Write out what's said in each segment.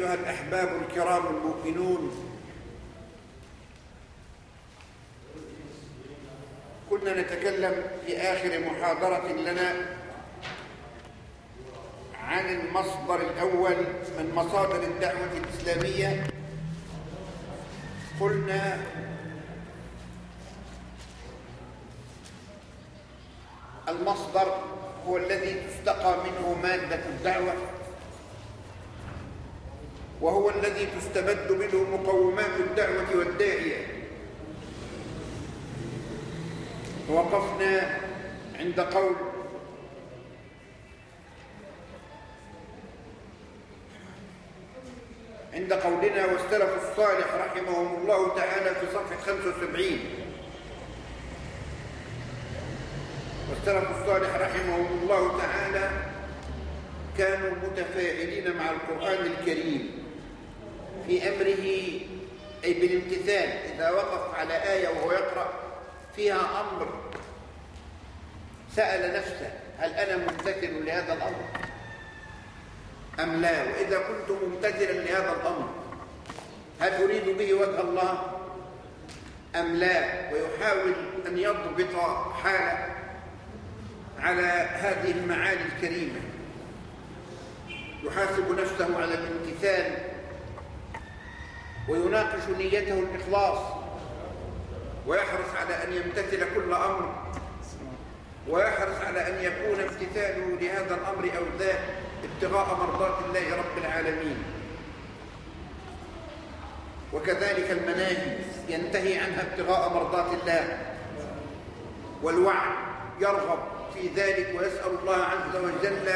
أيها الأحباب الكرام المؤمنون. كنا نتكلم في آخر محاضرة لنا عن المصدر الأول من مصادر الدعوة الإسلامية. قلنا المصدر هو الذي تستقى منه مادة الدعوة. وهو الذي تستمد منه مقومات الدعوة والداعية. وقفنا عند قول عند قولنا والسلف الصالح رحمهم الله تعالى في صفحة 75 والسلف الصالح رحمهم الله تعالى كانوا متفاعلين مع القرآن الكريم. في أمره أي بالامتثال إذا وقف على آية وهو يقرأ فيها أمر. سأل نفسه هل أنا ممتثل لهذا الأمر؟ أم لا؟ وإذا كنت ممتثلا لهذا الأمر هل أريد به وجه الله؟ أم لا؟ ويحاول أن يضبط حاله على هذه المعاني الكريمة. يحاسب نفسه على الامتثال ويناقش نيته الإخلاص ويحرص على أن يمتثل كل أمر ويحرص على أن يكون امتثاله لهذا الأمر أو ذاك ابتغاء مرضات الله رب العالمين. وكذلك المناهي ينتهي عنها ابتغاء مرضات الله. والوعد يرغب في ذلك ويسأل الله عز وجل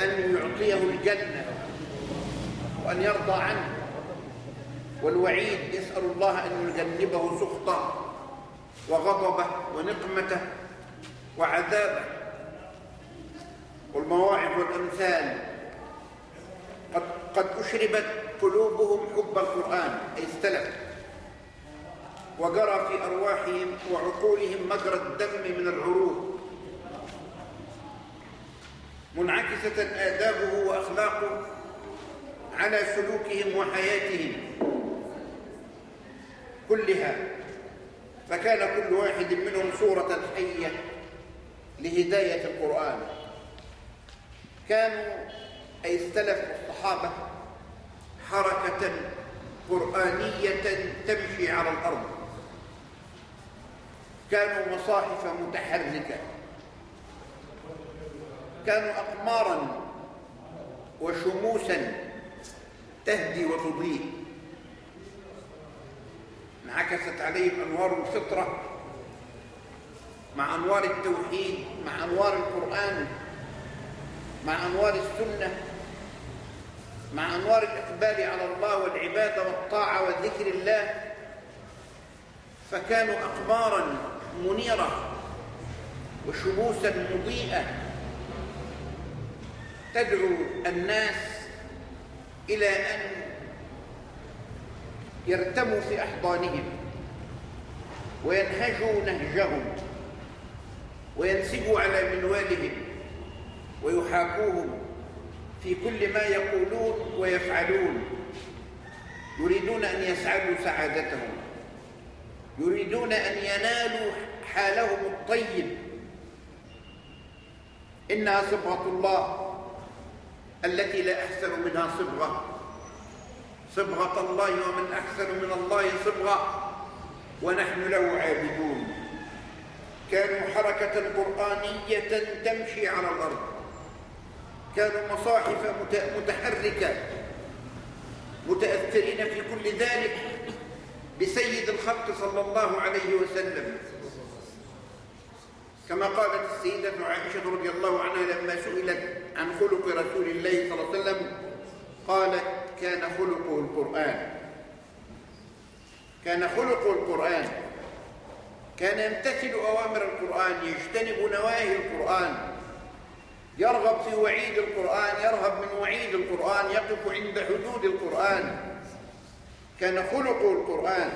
أن يعطيه الجنة وأن يرضى عنه. والوعيد يسأل الله أن يجنبه سخطه وغضبه ونقمته وعذابه. والمواعظ والأمثال قد, قد أشربت قلوبهم حب القرآن أي استلف وجرى في أرواحهم وعقولهم مجرى الدم من العروق. منعكسة آدابه وأخلاقه على سلوكهم وحياتهم. كلها فكان كل واحد منهم صورة حية لهداية القرآن. كانوا أي السلف الصحابة حركة قرآنية تمشي على الأرض. كانوا مصاحف متحركة. كانوا أقمارا وشموسا تهدي وتضيء. انعكست عليهم أنوار الفطرة مع أنوار التوحيد مع أنوار القرآن مع أنوار السنة مع أنوار الإقبال على الله والعبادة والطاعة وذكر الله. فكانوا أقمارا منيرة وشموسا مضيئة تدعو الناس إلى أن يرتموا في أحضانهم وينهجوا نهجهم وينسبوا على منوالهم ويحاكوهم في كل ما يقولون ويفعلون. يريدون أن يسعدوا سعادتهم. يريدون أن ينالوا حالهم الطيب. إنها صبغة الله التي لا أحسن منها صبغة. صبغة الله ومن أحسن من الله صبغة. ونحن له عابدون. كانوا حركة قرآنية تمشي على الأرض. كانوا مصاحف متحركة. متأثرين في كل ذلك بسيد الخلق صلى الله عليه وسلم. كما قالت السيدة عائشة رضي الله عنها لما سئلت عن خلق رسول الله صلى الله عليه وسلم قالت كان خلقه القرآن. كان خلقه القرآن. كان يمتثل أوامر القرآن يجتنب نواهي القرآن. يرغب في وعيد القرآن يرهب من وعيد القرآن يقف عند حدود القرآن. كان خلقه القرآن.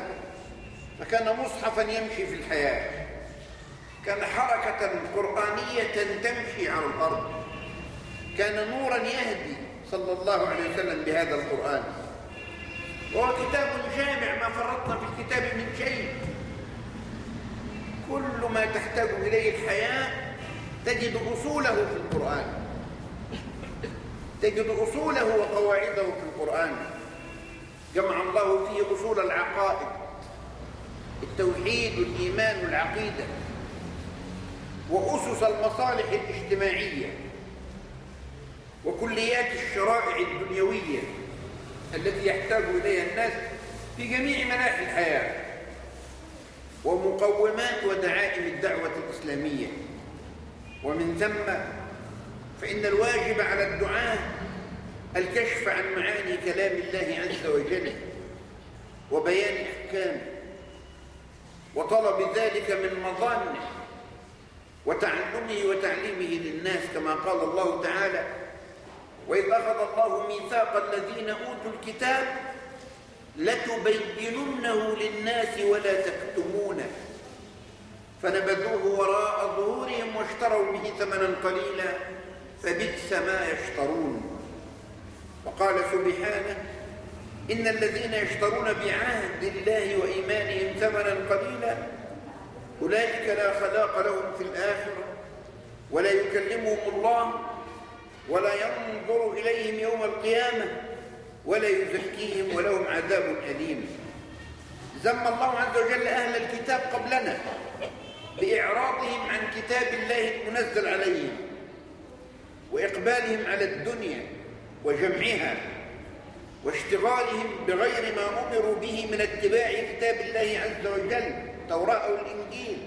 فكان مصحفا يمشي في الحياة. كان حركة قرآنية تمشي على الأرض. كان نورا يهدي. صلى الله عليه وسلم بهذا القرآن. وهو كتاب جامع ما فرطنا في الكتاب من شيء. كل ما تحتاج إليه الحياة تجد أصوله في القرآن. تجد أصوله وقواعده في القرآن. جمع الله فيه أصول العقائد. التوحيد والإيمان والعقيدة وأسس المصالح الاجتماعية. وكليات الشرائع الدنيوية التي يحتاج إليها الناس في جميع مناحي الحياة ومقومات ودعائم الدعوة الإسلامية. ومن ثم فإن الواجب على الدعاة الكشف عن معاني كلام الله عز وجل وبيان أحكامه وطلب ذلك من مظانه وتعلمه وتعليمه للناس كما قال الله تعالى وإذ أخذ الله ميثاق الذين أوتوا الكتاب لتبيننه للناس ولا تكتمونه. فنبذوه وراء ظهورهم واشتروا به ثمنا قليلا فبئس ما يشترون. وقال سبحانه إن الذين يشترون بعهد الله وإيمانهم ثمنا قليلا أولئك لا خلاق لهم في الآخرة ولا يكلمهم الله ولا ينظر إليهم يوم القيامة ولا يزكيهم ولهم عذاب أليم. ذم الله عز وجل أهل الكتاب قبلنا بإعراضهم عن كتاب الله المنزل عليهم وإقبالهم على الدنيا وجمعها واشتغالهم بغير ما أمروا به من اتباع كتاب الله عز وجل التوراة الإنجيل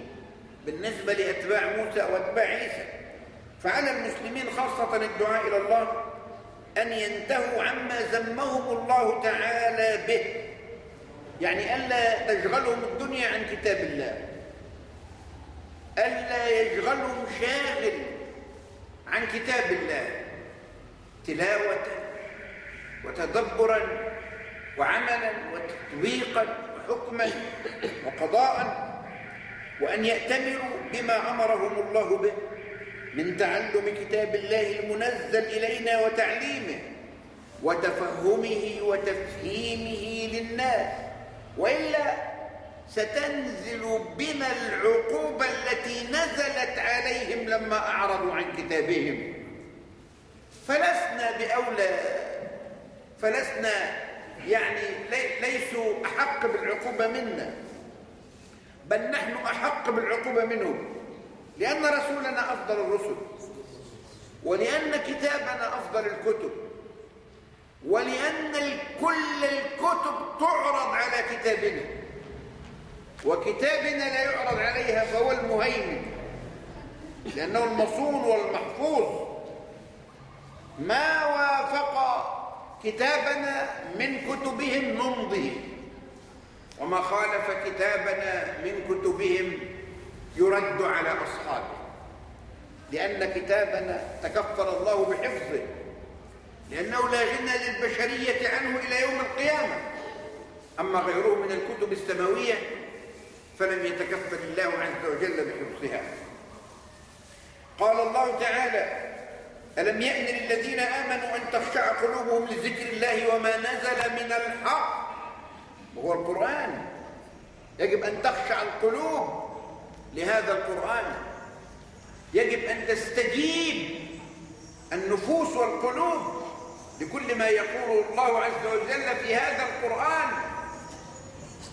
بالنسبة لأتباع موسى وأتباع عيسى. فعلى المسلمين خاصة الدعاء إلى الله أن ينتهوا عما ذمهم الله تعالى به. يعني ألا تشغلهم الدنيا عن كتاب الله. ألا يشغلهم شاغل عن كتاب الله. تلاوة وتدبرا وعملا وتطبيقا وحكما وقضاء وأن يأتمروا بما أمرهم الله به. من تعلم كتاب الله المنزل إلينا وتعليمه وتفهمه وتفهيمه للناس وإلا ستنزل بنا العقوبة التي نزلت عليهم لما أعرضوا عن كتابهم. فلسنا بأولى فلسنا يعني ليسوا أحق بالعقوبة منا بل نحن أحق بالعقوبة منهم. لأن رسولنا أفضل الرسل ولأن كتابنا أفضل الكتب ولأن كل الكتب تعرض على كتابنا وكتابنا لا يعرض عليها فهو المهيمن لأنه المصون والمحفوظ. ما وافق كتابنا من كتبهم نمضي وما خالف كتابنا من كتبهم يرد على أصحابه. لأن كتابنا تكفل الله بحفظه. لأنه لا غنى للبشرية عنه إلى يوم القيامة. أما غيره من الكتب السماوية فلم يتكفل الله عز وجل بحفظها. قال الله تعالى ألم يأن للذين آمنوا أن تخشع قلوبهم لذكر الله وما نزل من الحق؟ وهو القرآن. يجب أن تخشع القلوب. لهذا القرآن. يجب أن تستجيب النفوس والقلوب لكل ما يقول الله عز وجل في هذا القرآن.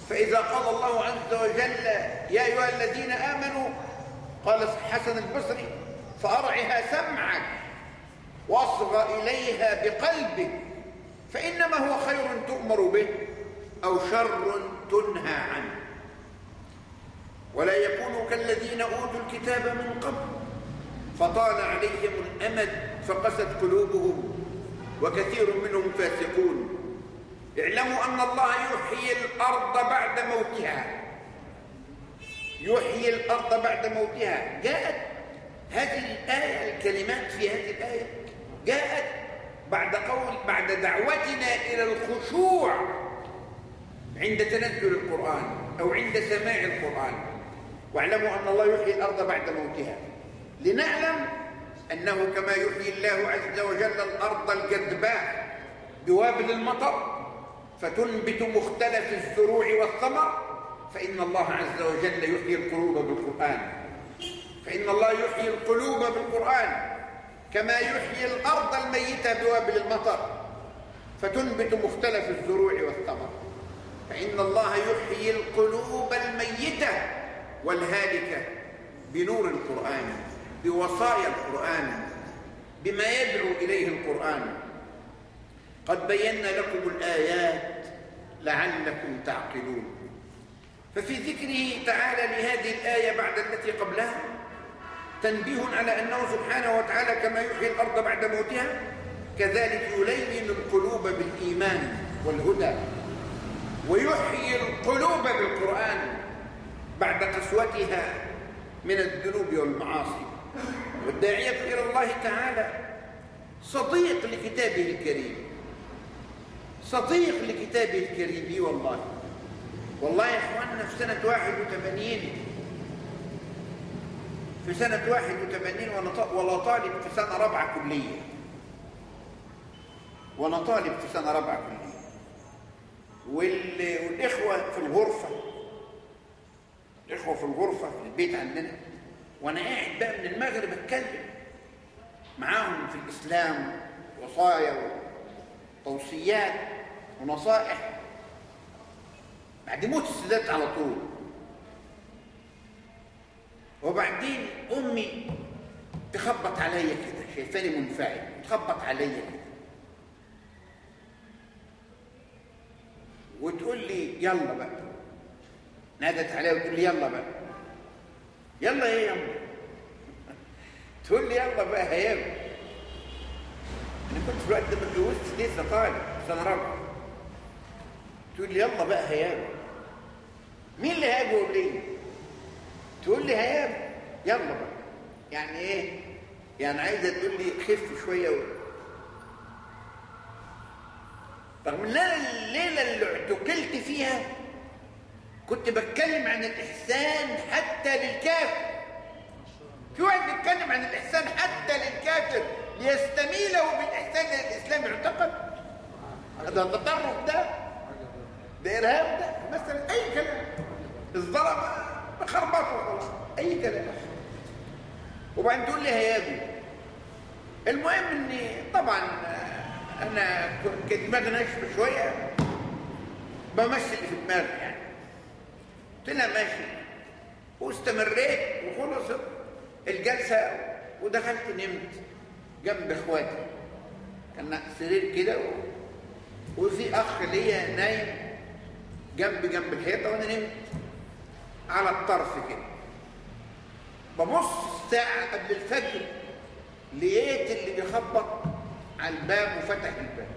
فإذا قال الله عز وجل يا أيها الذين آمنوا قال حسن البصري فأرعها سمعك واصغى إليها بقلبك فإنما هو خير تؤمر به أو شر تنهى عنه. ولا يكونوا كالذين أوتوا الكتاب من قبل فطال عليهم الأمد فقست قلوبهم وكثير منهم فاسقون. اعلموا أن الله يحيي الأرض بعد موتها. يحيي الأرض بعد موتها. جاءت هذه الآية الكلمات في هذه الآية جاءت بعد قول بعد دعوتنا إلى الخشوع عند تنزل القرآن أو عند سماع القرآن. واعلموا أن الله يحيي الأرض بعد موتها. لنعلم أنه كما يحيي الله عز وجل الأرض الجدباء بوابل المطر فتنبت مختلف الزروع والثمر فإن الله عز وجل يحيي القلوب بالقرآن. فإن الله يحيي القلوب بالقرآن كما يحيي الأرض الميتة بوابل المطر فتنبت مختلف الزروع والثمر. فإن الله يحيي القلوب الميتة والهالكة بنور القرآن بوصايا القرآن بما يدعو إليه القرآن. قد بينا لكم الآيات لعلكم تعقلون. ففي ذكره تعالى لهذه الآية بعد التي قبلها تنبيه على أنه سبحانه وتعالى كما يحيي الأرض بعد موتها كذلك يلين القلوب بالإيمان والهدى ويحيي القلوب بالقرآن. بعد قسوتها من الذنوب والمعاصي. والداعية إلى الله تعالى صديق لكتابه الكريم. صديق لكتابه الكريم والله. والله يا إخواننا في سنة 81 في سنة 81 ولا طالب في سنة رابعة كلية. وأنا طالب في سنة رابعة كلية. والإخوة في الغرفة الاخوه في الغرفة في البيت عندنا. وأنا قاعد بقى من المغرب أتكلم معاهم في الإسلام وصايا وتوصيات ونصائح. بعد موت السادات على طول. وبعدين أمي تخبط عليا كده شايفاني منفعل تخبط عليا كده. وتقول لي يلا بقى. نادت عليها وتقول لي يلا بقى. يلا إيه يا امي تقول لي يلا بقى هيام أنا كنت في الوقت ده ما اتجوزتش لسه طالب سنة رابعة. تقول لي يلا بقى هيام مين اللي هياب يقول لي؟ تقول لي هيام يلا بقى. يعني إيه؟ يعني عايزة تقول لي خف شوية رغم إن أنا الليلة اللي اعتقلت فيها كنت بتكلم عن الإحسان حتى للكافر. في واحد بيتكلم عن الإحسان حتى للكافر ليستميله بالإحسان إلى الإسلام يعتقد؟ هذا التطرف ده ده إرهاب ده مثلا أي كلام. الظلم بخربطه وخلاص أي كلام. وبعدين تقول لي هياجوا المهم إني طبعا أنا كنت دماغي ناشفة شوية بمثل في دماغي يعني. قلت ماشي. واستمريت وخلصت الجلسة ودخلت نمت جنب إخواتي. كان سرير كده و... وفي أخ ليا نايم جنب جنب الحيطة وأنا نمت على الطرف كده. ببص ساعة قبل الفجر لقيت اللي بيخبط على الباب وفتح الباب.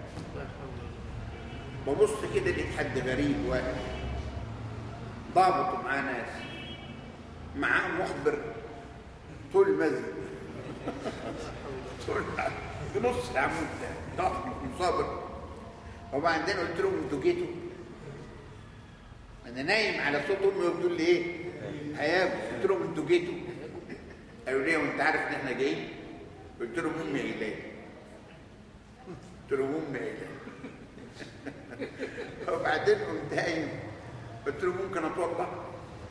ببص كده لقيت حد غريب واقف. ضابط معاه ناس معاه مخبر طول المسجد طول نص العمود ده ضخم مصابر. وبعدين قلت لهم أنتوا جيتوا. أنا نايم على صوت أمي وبتقول لي إيه؟ هياب قلت لهم أنتوا جيتوا. قالوا لي وأنت عارف إن إحنا جايين؟ قلت لهم أمي قايله قلت لهم أمي قايله وبعدين قمت قايم. قلت له ممكن أتوضأ؟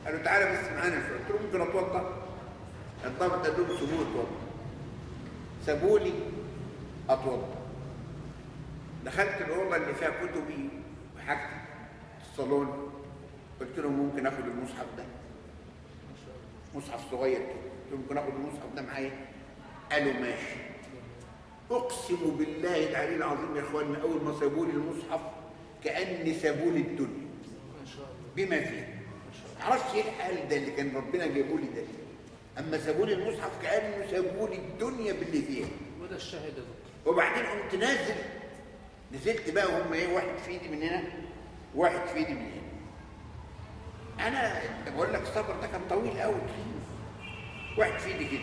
قالوا تعالى بس معانا قلت له ممكن أتوضأ؟ الضابط قال لهم سيبوه اتوضأ. سابوا لي أتوضأ. دخلت الأوضة اللي فيها كتبي وحاجتي الصالون. قلت لهم ممكن آخد المصحف ده. مصحف صغير كده. قلت لهم ممكن آخد المصحف ده معايا؟ قالوا ماشي. أقسم بالله العلي العظيم يا إخواننا أول ما سابوا لي المصحف كأني سابوا لي الدنيا بما فيه. معرفش إيه الحال ده اللي كان ربنا جايبه لي ده؟ أما سابوا لي المصحف كأنه سابوا لي الدنيا باللي فيها. وده الشاهد يا دكتور. وبعدين قمت نازل. نزلت بقى وهم إيه؟ واحد في إيدي من هنا واحد في إيدي من هنا. أنا بقول لك السفر ده كان طويل قوي واحد في إيدي كده.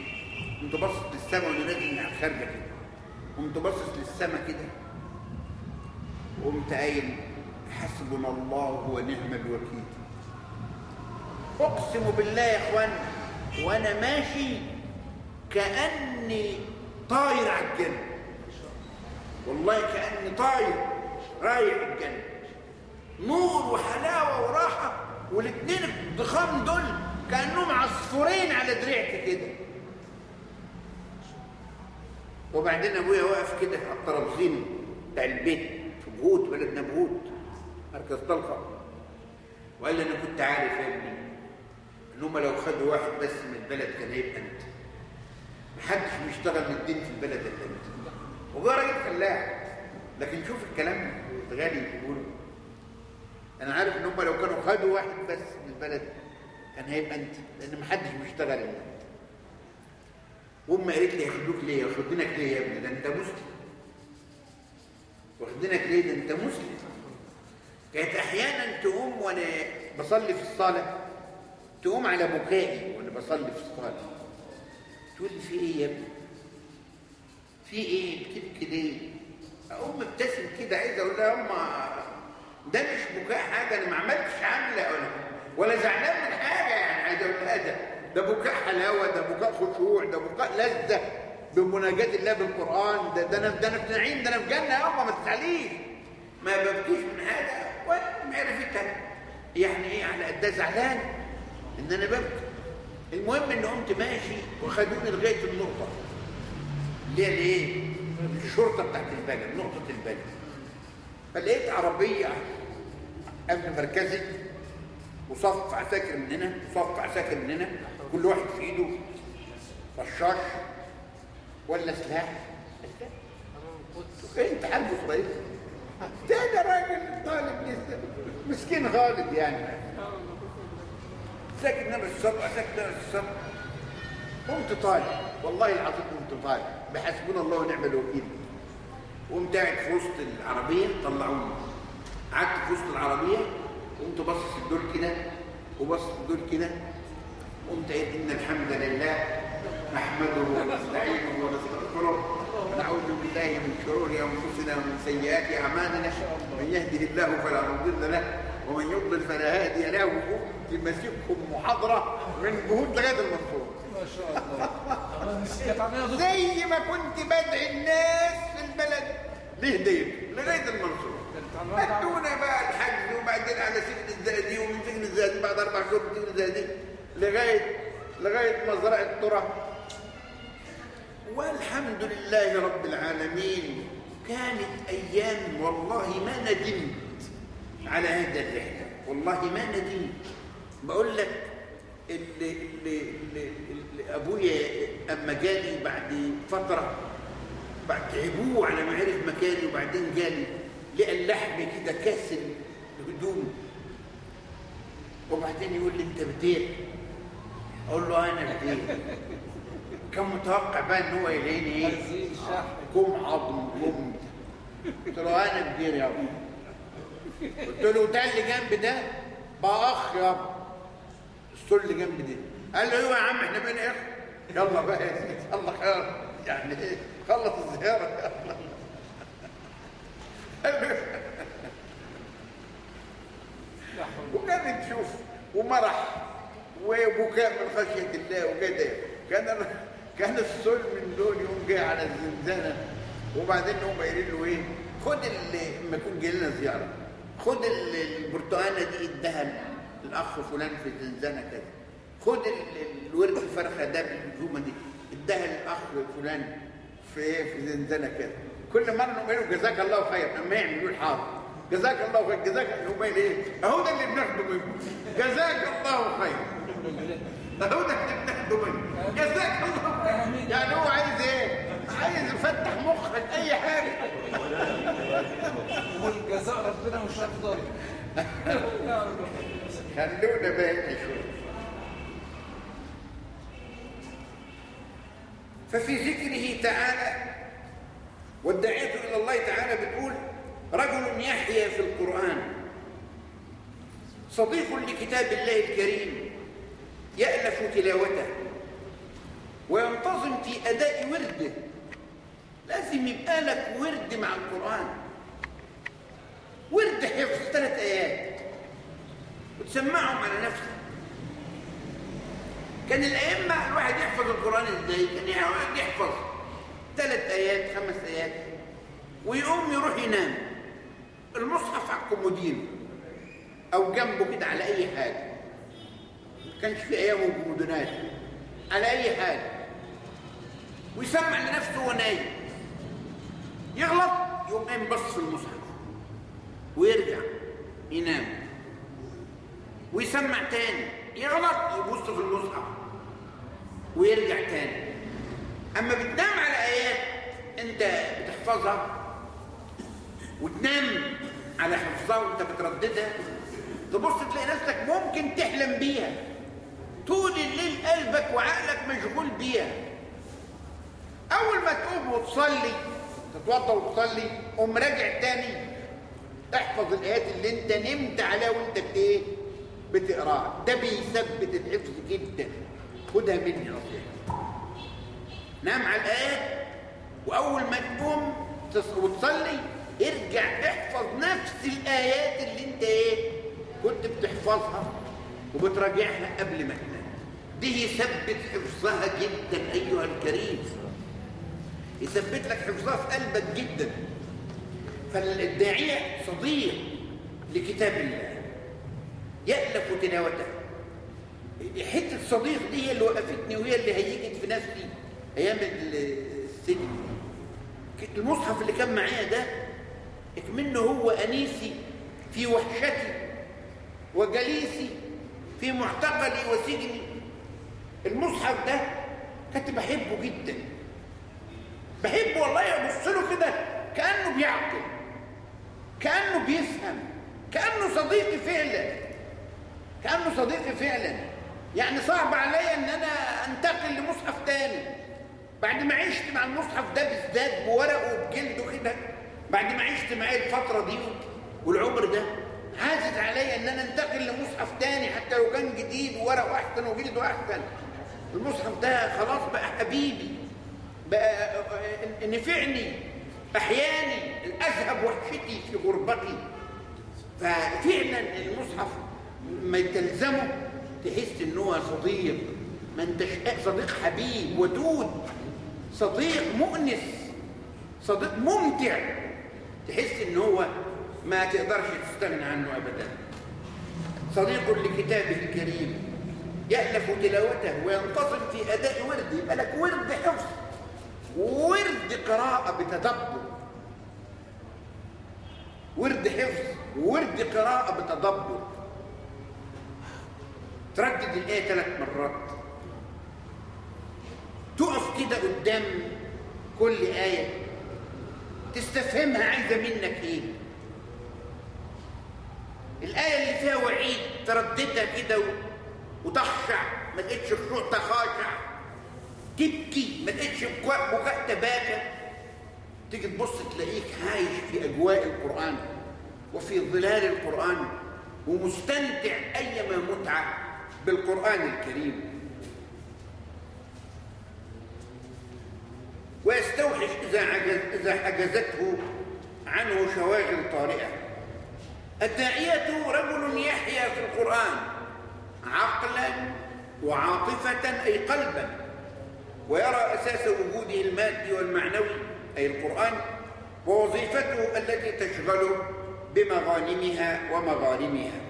قمت باصص للسما وأنا نازل من على الخارجة كده. قمت باصص للسما كده. وقمت قايل حسبنا الله ونعم الوكيل. أقسم بالله يا اخوانا وأنا ماشي كأني طاير على الجنة. والله كأني طاير رايح الجنة. نور وحلاوة وراحة والاثنين الضخام دول كأنهم عصفورين على دريعتي كده. وبعدين أبويا واقف كده على الطرابزين بتاع البيت في بهوت بلدنا بهوت. طلقه وقال لي أنا كنت عارف يا ابني إن هم لو خدوا واحد بس من البلد كان هيبقى أنت. محدش بيشتغل من الدين في البلد إلا أنت. وهو راجل فلاح. لكن شوف الكلام الغالي بيقوله. أنا عارف إن هم لو كانوا خدوا واحد بس من البلد كان هيبقى أنت لأن محدش بيشتغل إلا أنت. وأمي قالت لي ياخدوك ليه؟ ياخدونك ليه يا ابني؟ ده أنت مسلم. واخدينك ليه؟ ده أنت مسلم. كانت أحيانا تقوم وأنا بصلي في الصلاه تقوم على بكائي وأنا بصلي في الصلاه تقول لي في إيه يا ابني؟ في إيه؟ بتبكي ليه؟ أقوم ابتسم كده عايز أقول لها امه ده مش بكاء حاجة أنا ما عملتش عامله ولا ولا زعلان من حاجة يعني عايز أقول لها ده. ده بكاء حلاوة ده بكاء خشوع ده بكاء لذة بمناجاة الله بالقرآن ده ده أنا ده أنا في نعيم ده أنا في جنة يا امه ما تزعليش. ما ببكيش من حاجة وما عرفتها يعني إيه؟ على قد زعلان إن أنا ببكي المهم إن قمت ماشي وخدوني لغاية النقطه اللي هي الايه الشرطة بتاعت البلد نقطة البلد. فلقيت عربية امن مركزي وصف عساكر من هنا وصف عساكر من هنا. كل واحد في إيده رشاش ولا سلاح. أنت حلبه صغير. ده راجل طالب مسكين غالب يعني. ساكت نمر الصبح ساكت نمر الصبح قمت طالع والله العظيم قمت طالع بحسبنا الله ونعم الوكيل. قمت قاعد في وسط العربية طلعوني. قعدت في وسط العربية قمت باصص الدور كده وباصص الدور كده. قمت قايل إن الحمد لله نحمده ونستعينه ونستغفره. ونعوذ بالله من شرور أنفسنا ومن سيئات أعمالنا. من يهده الله فلا مضل له ومن يضلل فلا هادي له. تمسككم محاضره من جهود لغايه المنصور. ما شاء الله. زي ما كنت بدعي الناس في البلد. لهديته لغايه المنصور. ادونا بقى الحج وبعدين على سجن الزقازيق ومن سجن الزقازيق بعد أربع شهور من سجن الزقازيق لغايه لغاية مزرعة ترى والحمد لله رب العالمين. كانت أيام والله ما ندمت على هذا الرحلة. والله ما ندمت. بقول لك اللي, اللي, اللي, أبويا أما جالي بعد فترة بعد تعبوه على ما عرف مكاني وبعدين جالي لقى اللحم كده كاسل هدوم وبعدين يقول لي أنت بدير أقول له أنا بدير كان متوقع بقى إن هو يلاقيني إيه؟ كم عظم كم. قلت له أنا بدير يا أبو. قلت له ده اللي جنب ده؟ بقى أخ يا أبو. السور اللي جنب ده قال له أيوه يا عم إحنا بين اخ يلا بقى الله خير. يعني إيه؟ خلص الزيارة. وكانت تشوف ومرح. وبكاء من خشية الله وكده. كان كان السل من دول يوم جاي على الزنزانة وبعدين هم قايلين له إيه؟ خد اللي لما يكون جاي لنا زيارة خد البرتقانه دي ادها الاخ فلان في الزنزانة كذا خد الورد الفرخة ده بالجومه دي ادها الاخ فلان في في زنزانه كذا. كل مرة نقول له جزاك الله خير أما يعملوا الحاضر جزاك الله خير جزاك يقوم قايل إيه؟ أهو ده اللي بناخده منه. جزاك الله خير. اللي بناخده منه جزاك الله يعني هو عايز إيه؟ عايز يفتح مخك اي حاجة. والجزاء ربنا مش افضل خلونا بقى شوية. ففي ذكره تعالى والداعية إلى الله تعالى بتقول رجل يحيا في القرآن. صديق لكتاب الله الكريم. يألف تلاوته وينتظم في أداء ورده. لازم يبقى لك ورد مع القرآن. ورد حفظ ثلاث آيات. وتسمعهم على نفسك. كان الأئمة الواحد يحفظ القرآن إزاي؟ كان يحفظ ثلاث آيات خمس آيات. ويقوم يروح ينام. المصحف على الكومودين أو جنبه كده على أي حاجة. ما كانش في ايامه كومودينات على أي حاجة ويسمع لنفسه وهو نايم. يغلط يقوم قايم بص في المصحف. ويرجع ينام. ويسمع تاني. يغلط يبص في المصحف. ويرجع تاني. أما بتنام على آيات أنت بتحفظها وتنام على حفظها وأنت بترددها تبص تلاقي نفسك ممكن تحلم بيها. طول الليل قلبك وعقلك مشغول بيها. أول ما تقوم وتصلي تتوضا وتصلي قوم راجع تاني احفظ الآيات اللي أنت نمت عليها وأنت بت- إيه بتقرأها. ده بيثبت الحفظ جدا. خدها مني نصيحه نام على الآيات وأول ما تقوم تص- وتصلي ارجع احفظ نفس الآيات اللي أنت إيه؟ كنت بتحفظها وبتراجعها قبل ما تنام. دي يثبت حفظها جدا أيها الكريم. يثبت لك حفظها في قلبك جدا. فالداعية صديق لكتاب الله. يألف تلاوته. حتة صديق دي هي اللي وقفتني وهي اللي هيجت في نفسي أيام السجن. المصحف اللي كان معايا ده إكمنه هو أنيسي في وحشتي وجليسي في معتقلي وسجني. المصحف ده كنت بحبه جدا. بحبه والله ابص له كده كأنه بيعقل كأنه بيفهم كأنه صديقي فعلا كأنه صديقي فعلا. يعني صعب عليا إن أنا أنتقل لمصحف تاني. بعد ما عشت مع المصحف ده بالذات بورقه وبجلده كده بعد ما عشت معاه الفترة دي والعمر ده عازت عليا إن أنا أنتقل لمصحف تاني حتى لو كان جديد وورقه أحسن وجلده أحسن. المصحف ده خلاص بقى حبيبي بقى نفعني أحياني اذهب وحشتي في غربتي. ففعلا المصحف ما تلزمه تحس إن هو صديق. ما أنتش صديق حبيب ودود صديق مؤنس صديق ممتع. تحس إن هو ما تقدرش تستغنى عنه ابدا. صديق لكتابه الكريم. يألف تلاوته وينتصر في أداء ورد يبقى لك ورد حفظ ورد قراءة بتدبر. ورد حفظ ورد قراءة بتدبر. تردد الآية ثلاث مرات. تقف كده قدام كل آية. تستفهمها عايزة منك إيه؟ الآية اللي فيها وعيد ترددها كده وتخشع ما تقتش خشوع تخاشع. تبكي ما تقتش بكاء بكاء تباكى. تيجي تبص تلاقيك عايش في أجواء القرآن وفي ظلال القرآن ومستمتع ايما متعه بالقرآن الكريم. ويستوحش إذا عجز إذا حجزته عنه شواغل طارئة. الداعية رجل يحيا في القرآن. عقلا وعاطفة أي قلبا. ويرى أساس وجوده المادي والمعنوي أي القرآن ووظيفته التي تشغله بمغانمها ومغارمها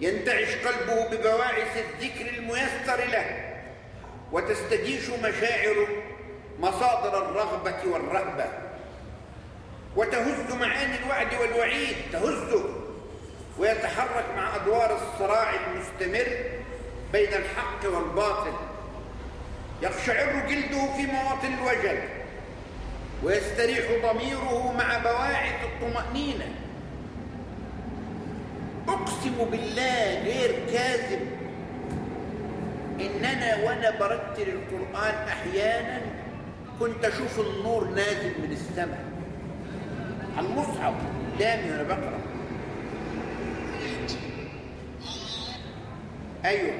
ينتعش قلبه ببواعث الذكر الميسر له وتستجيش مشاعره مصادر الرغبة والرهبة. وتهز معاني الوعد والوعيد تهزه. ويتحرك مع أدوار الصراع المستمر بين الحق والباطل. يقشعر جلده في مواطن الوجل ويستريح ضميره مع بواعث الطمأنينة. أقسم بالله غير كاذب. إننا وأنا برتل القرآن أحيانا كنت أشوف النور نازل من السماء. على المصحف قدامي وأنا بقرأ أيوه.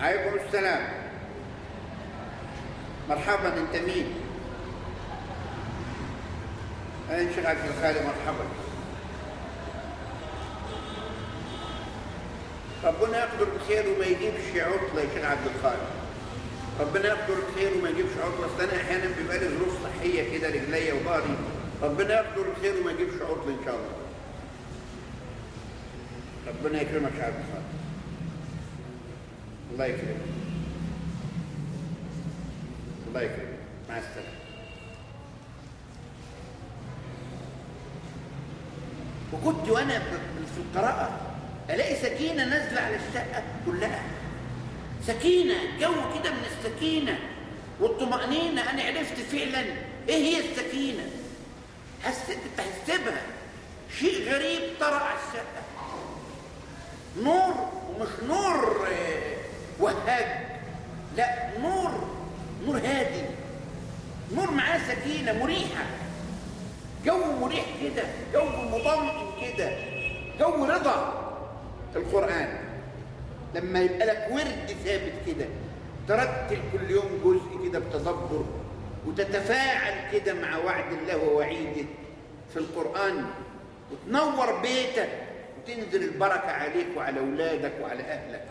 عليكم السلام. مرحبا أنت مين؟ أنا شيخ عبد الخالق؟ مرحبا. ربنا يقدر بخير وما يجيبش عطلة يا شيخ عبد الخالق. ربنا يقدر الخير وما يجيبش عطلة. أصل أنا أحيانا بيبقى لي ظروف صحية كده رجليا وظهري. ربنا يقدر الخير وما يجيبش عطلة إن شاء الله. ربنا يكرمك يا عبد الخالق. الله يكرمك. الله يكرمك. مع السلامة. وكنت وأنا في القراءة ألاقي سكينة نازلة على الشقة كلها. سكينة جو كده من السكينة. والطمأنينة أنا عرفت فعلا إيه هي السكينة. حسيت تحسبها شيء غريب طرأ على الشقة. نور ومش نور آه، وهاج لا نور نور هادي. نور معاه سكينة مريحة. جو مريح كده جو مطمئن كده جو رضا. القرآن لما يبقى لك ورد ثابت كده ترتل كل يوم جزء كده بتدبر وتتفاعل كده مع وعد الله ووعيده في القرآن وتنور بيتك وتنزل البركة عليك وعلى أولادك وعلى أهلك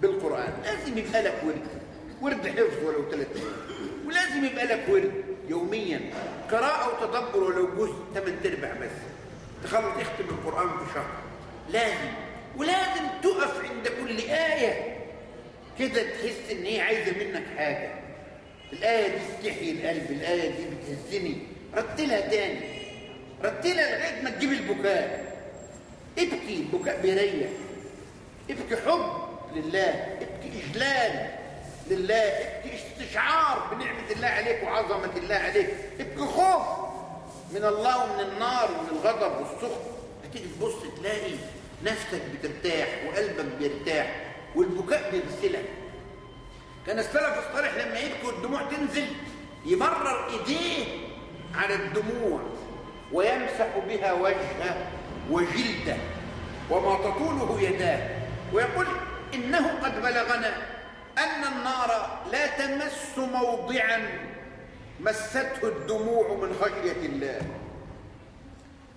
بالقرآن. لازم يبقى لك ورد. ورد حفظ ولو ثلاث أيام ولازم يبقى لك ورد يوميا. قراءة وتدبر ولو جزء ثمان أرباع بس. تخلص تختم القرآن في شهر. لازم. ولازم تقف عند كل آية. كده تحس إن هي عايزة منك حاجة. الآية دي تحيي القلب الآية دي بتهزني. رتلها تاني. رتلها لغاية ما تجيب البكاء. ابكي البكاء بيريح ابكي حب لله ابكي إجلال لله ابكي استشعار بنعمة الله عليك وعظمة الله عليك. ابكي خوف من الله ومن النار ومن الغضب والسخط. هتيجي تبص تلاقي نفسك بترتاح وقلبك بيرتاح والبكاء بيغسلك. كان السلف الصالح لما يبكوا الدموع تنزل يمرر إيديه على الدموع ويمسح بها وجهه. وجلده وما تطوله يداه ويقول إنه قد بلغنا أن النار لا تمس موضعا مسته الدموع من خشية الله.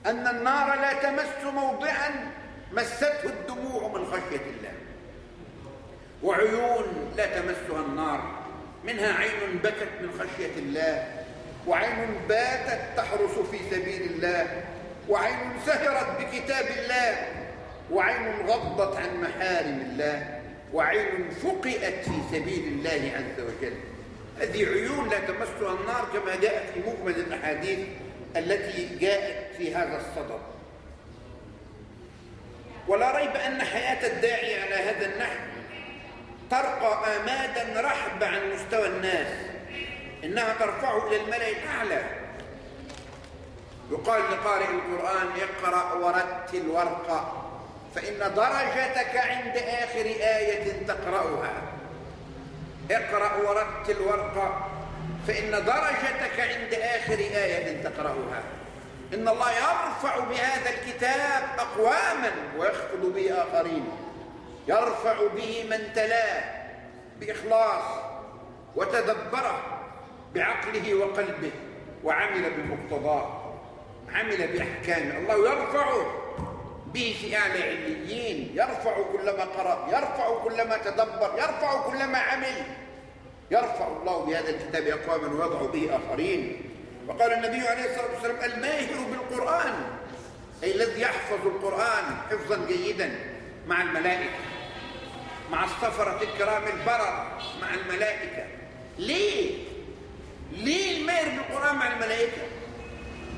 أن النار لا تمس موضعا مسته الدموع من خشية الله. وعيون لا تمسها النار منها عين بكت من خشية الله وعين باتت تحرس في سبيل الله وعين سهرت بكتاب الله وعين غضت عن محارم الله وعين فقئت في سبيل الله عز وجل. هذه عيون لا تمسها النار كما جاء في مجمل الأحاديث التي جاءت في هذا الصدد. ولا ريب أن حياة الداعي على هذا النحو ترقى آمادا رحب عن مستوى الناس إنها ترفعه إلى الملأ الأعلى. يقال لقارئ القرآن اقرأ ورتل وارقى فإن درجتك عند آخر آية تقرأها. اقرأ ورتل وارقى فإن درجتك عند آخر آية تقرأها. إن الله يرفع بهذا الكتاب أقواما ويخفض به آخرين. يرفع به من تلاه بإخلاص وتدبره بعقله وقلبه وعمل بمقتضاه. عمل بأحكامه الله يرفعه به في أعلى عليين يرفع كلما قرأ يرفع كلما تدبر يرفع كلما عمل. يرفع الله بهذا الكتاب أقواما ويضع به آخرين. وقال النبي عليه الصلاة والسلام الماهر بالقرآن. أي الذي يحفظ القرآن حفظا جيدا مع الملائكة مع السفرة الكرام البرر مع الملائكة. ليه؟ ليه الماهر بالقرآن مع الملائكة؟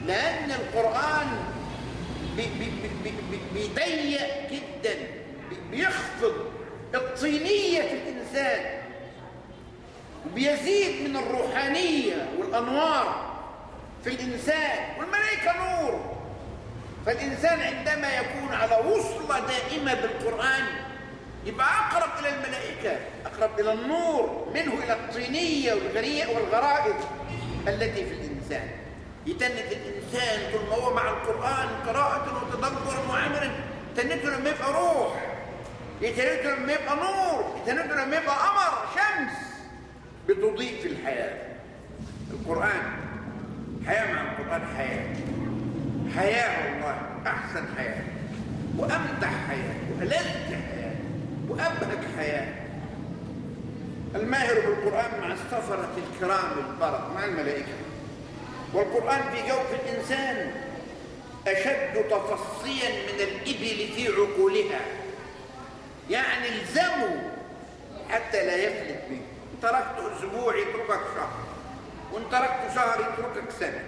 لأن القرآن بي- بي- بي- بي- بيضيق جدا بي- بيخفض الطينية في الإنسان وبيزيد من الروحانية والأنوار في الإنسان والملائكة نور. فالإنسان عندما يكون على وصلة دائمة بالقرآن يبقى أقرب إلى الملائكة أقرب إلى النور منه إلى الطينية والغرائز التي في الإنسان. يتنت الإنسان طول ما هو مع القرآن قراءة وتدبر وعمل. تنته لما يبقى روح. يتنته لما يبقى نور. يتنته لما يبقى قمر شمس. بتضيء في الحياة. القرآن حياة مع القرآن حياة. حياة والله أحسن حياة. وأمتع حياة. وألذ حياة. وأبهج حياة. الماهر بالقرآن مع السفرة الكرام البرر مع الملائكة. والقرآن في جوف الإنسان أشد تفصيا من الإبل في عقولها. يعني الزموا حتى لا يفلت به إن تركت أسبوع يتركك شهر وإن تركت شهر يتركك سنة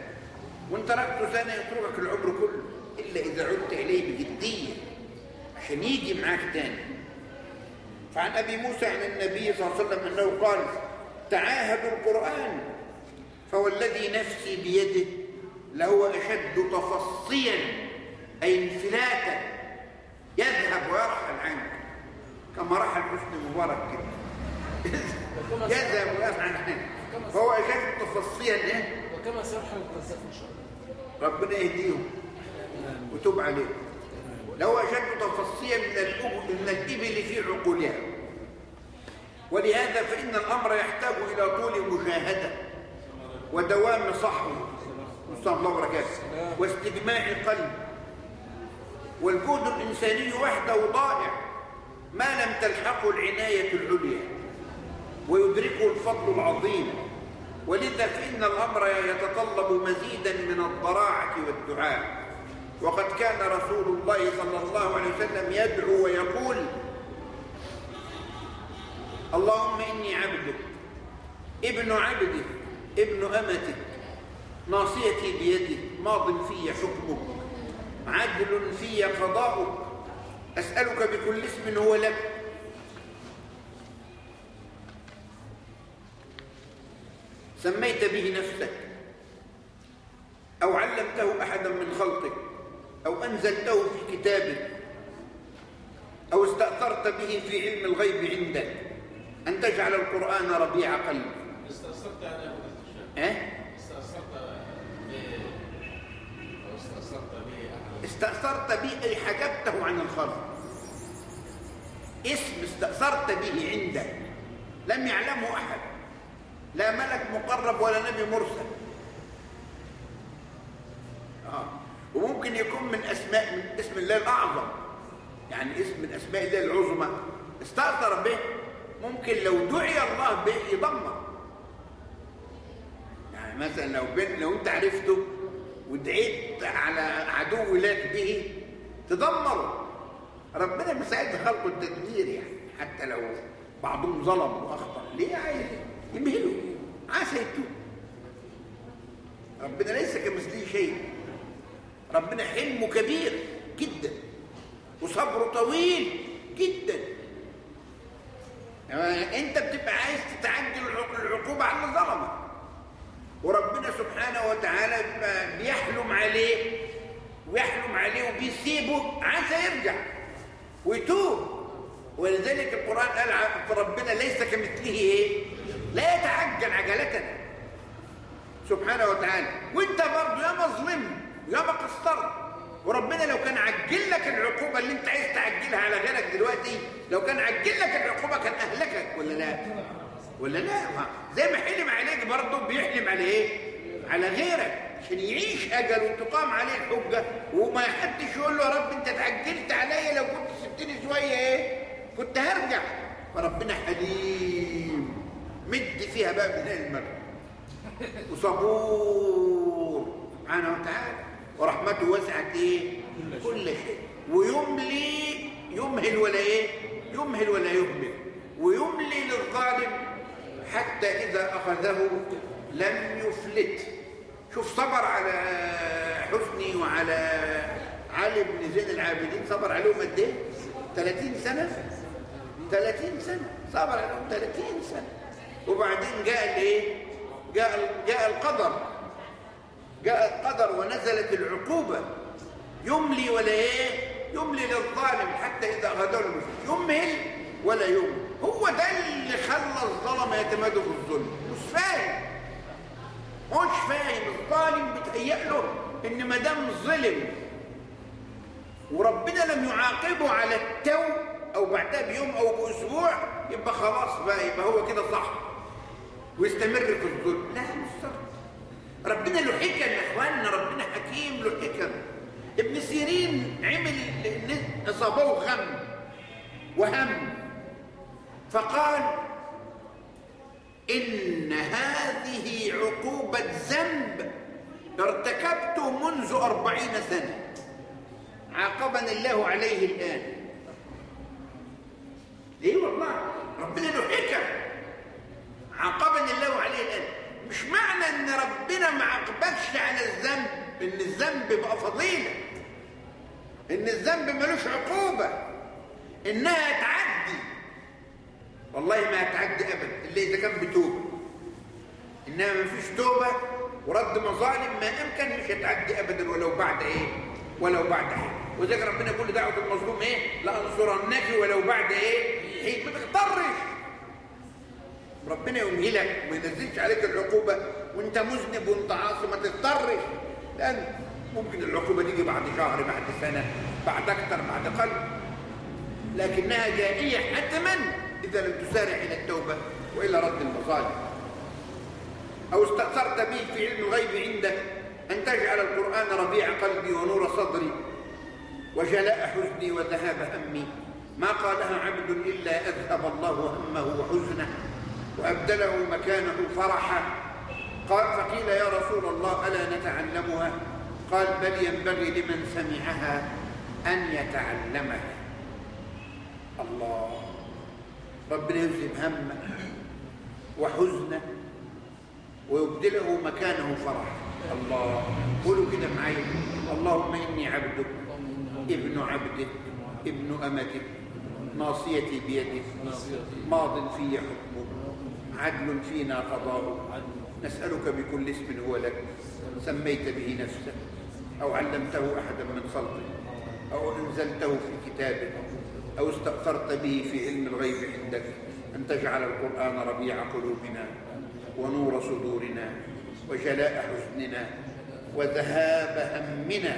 وإن تركت سنة يتركك العمر كله إلا إذا عدت إليه بجدية عشان يجي معاك تاني. فعن أبي موسى عن النبي صلى الله عليه وسلم أنه قال تعاهدوا القرآن فوالذي نفسي بيده لهو أشد تفصيا أي انفلاتا يذهب ويرحل عنك. كما رحل حسن مبارك كده. يذهب ويرحل عنك. فهو أشد تفصيا إيه؟ وكما سيرحل القذاف ان شاء الله ربنا يهديهم وتوب عليهم. لو أشد تفصيا من من الإبل في عقولها. ولهذا فإن الأمر يحتاج إلى طول مشاهدة. ودوام صحو نسأل الله وبركاته. واستجماع قلب والجهد الإنساني وحده ضائع. ما لم تلحقه العناية العليا. ويدركه الفضل العظيم. ولذا فإن الأمر يتطلب مزيدا من الضراعة والدعاء. وقد كان رسول الله صلى الله عليه وسلم يدعو ويقول اللهم إني عبدك. ابن عبدك. ابن أمتك. ناصيتي بيدك. ماض في حكمك. عدل في قضاؤك. أسألك بكل اسم هو لك. سميت به نفسك. أو علمته أحدا من خلقك. أو أنزلته في كتابك. أو استأثرت به في علم الغيب عندك. أن تجعل القرآن ربيع قلبك استأثرت أنا. أه؟ استأثرت به أي حجبته عن الخلق. اسم استأثرت به عندك. لم يعلمه أحد. لا ملك مقرب ولا نبي مرسل. آه. وممكن يكون من أسماء من اسم الله الأعظم. يعني اسم من أسماء الله العظمى. استأثر به. ممكن لو دعي الله به يضمر مثلا لو بين لو انت عرفته ودعيت على عدو لك به تدمره. ربنا مساعد خلقه التدمير يعني حتى لو بعضهم ظلم وأخطأ. ليه عايز يمهله. عسى يتوب ربنا ليس كمثله شيء. ربنا حلمه كبير جدا. وصبره طويل جدا. يعني انت بتبقى عايز العق- العقوبة على اللي ظلمك. وربنا سبحانه وتعالى بيحلم عليه ويحلم عليه وبيسيبه عسى يرجع ويتوب. ولذلك القرآن قال ربنا ليس كمثله إيه؟ لا يتعجل عجلتنا. سبحانه وتعالى. وانت برضه يا مظلم يا ما قصرت وربنا لو كان عجل لك العقوبة اللي انت عايز تعجلها على غيرك دلوقتي لو كان عجل لك العقوبة كان أهلكك ولا لا؟ ولا لا؟ زي ما حلم برضه بيحلم على إيه؟ على غيرك عشان يعيش أجل وتقام عليه الحجة وما حدش يقول له يا رب أنت اتعجلت عليا لو كنت سبتني شوية إيه؟ كنت هرجع. فربنا حليم. مد فيها بقى من المرء وصبور. سبحانه وتعالى. ورحمته وسعت إيه؟ كل شيء. ويملي يمهل ولا إيه؟ يمهل ولا يهمل. ويملي للظالم حتى إذا أخذه لم يفلت. شوف صبر على حسني وعلى علي بن زين العابدين. صبر عليهم قد إيه؟ 30 سنة. 30 سنة. صبر عليهم 30 سنة. وبعدين جاء الايه جاء جاء القدر. جاء القدر ونزلت العقوبة. يملي ولا إيه؟ يملي للظالم حتى إذا أخذوه المسلم يمهل ولا يمهل هو ده اللي خلى الظلم يتمادوا في الظلم. مش فاهم. مش فاهم. الظالم بتهيأ له إن ما دام ظلم وربنا لم يعاقبه على التو أو بعدها بيوم أو بأسبوع يبقى خلاص بقى يبقى هو كده صح ويستمر في الظلم. لا مش شرط ربنا له حكم يا إخواننا ربنا حكيم له حكم. ابن سيرين عمل إصابة غم وهم. فقال إن هذه عقوبة ذنب ارتكبته منذ أربعين سنة. عاقبني الله عليه الآن. ليه والله ربنا له حكم. عاقبني الله عليه الآن. مش معنى إن ربنا ما عاقبكش على الذنب إن الذنب بقى فضيلة. إن الذنب ملوش عقوبة. إنها تعدي والله ما هتعدي ابدا إلا إذا كان بتوبة. إنما ما فيش توبة ورد مظالم ما امكن مش هتعدي ابدا ولو بعد إيه؟ ولو بعد حين. وذلك ربنا يقول دعوه المظلوم إيه؟ لأنصرنك ولو بعد إيه؟ حين. ما تغترش ربنا يمهلك وما ينزلش عليك العقوبة. وأنت مذنب وأنت عاصي ما تضطرش. لأن ممكن العقوبة تيجي بعد شهر بعد سنة بعد أكثر بعد قلب لكنها جائية حتما. إذا لم تسارع إلى التوبة وإلى رد المظالم أو استأثرت به في علم الغيب عندك أن تجعل القرآن ربيع قلبي ونور صدري وجلاء حزني وذهاب همي. ما قالها عبد إلا أذهب الله همه وحزنه وأبدله مكانه فرحا قال فقيل يا رسول الله ألا نتعلمها؟ قال بل ينبغي لمن سمعها أن يتعلمها. الله. ربنا يذهب همه وحزنه ويبدله مكانه فرح. الله قولوا كده معايا. اللهم إني عبدك ابن عبدك ابن أمتك. ناصيتي بيدك ماض في حكمك عدل فينا قضاؤك. نسألك بكل اسم هو لك. سميت به نفسك أو علمته أحدا من خلقك أو أنزلته في كتابك. أو استأثرت به في علم الغيب عندك أن تجعل القرآن ربيع قلوبنا ونور صدورنا وجلاء حزننا وذهاب همنا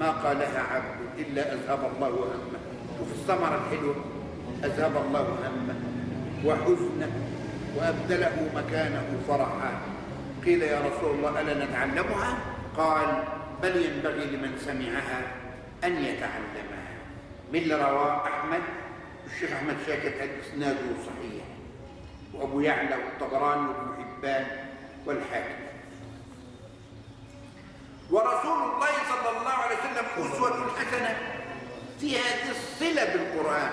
ما قالها عبد إلا أذهب الله همه. وفي الثمرة الحلوة أذهب الله همه وحزنه وأبدله مكانه فرحا. قيل يا رسول الله ألا نتعلمها؟ قال بل ينبغي لمن سمعها أن يتعلمها. من اللي رواه أحمد الشيخ أحمد شاكر قال إسناده صحيح وأبو يعلى والطبراني وابن حبان والحاكم. ورسول الله صلى الله عليه وسلم أسوة حسنة في هذه الصلة بالقرآن.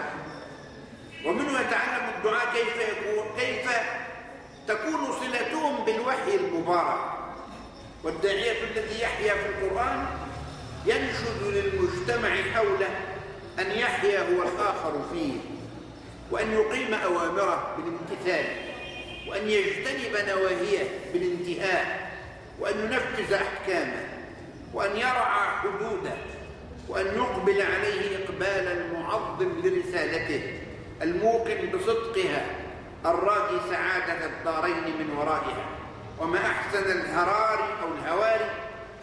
ومنه يتعلم الدعاء كيف يكون كيف تكون صلتهم بالوحي المبارك. والداعية الذي يحيا في القرآن ينشد للمجتمع حوله أن يحيا هو الآخر فيه وأن يقيم أوامره بالامتثال وأن يجتنب نواهيه بالانتهاء وأن ينفذ أحكامه وأن يرعى حدوده وأن يقبل عليه إقبالا معظم لرسالته الموقن بصدقها الراجي سعادة الدارين من ورائها. وما أحسن الهرار أو الهواري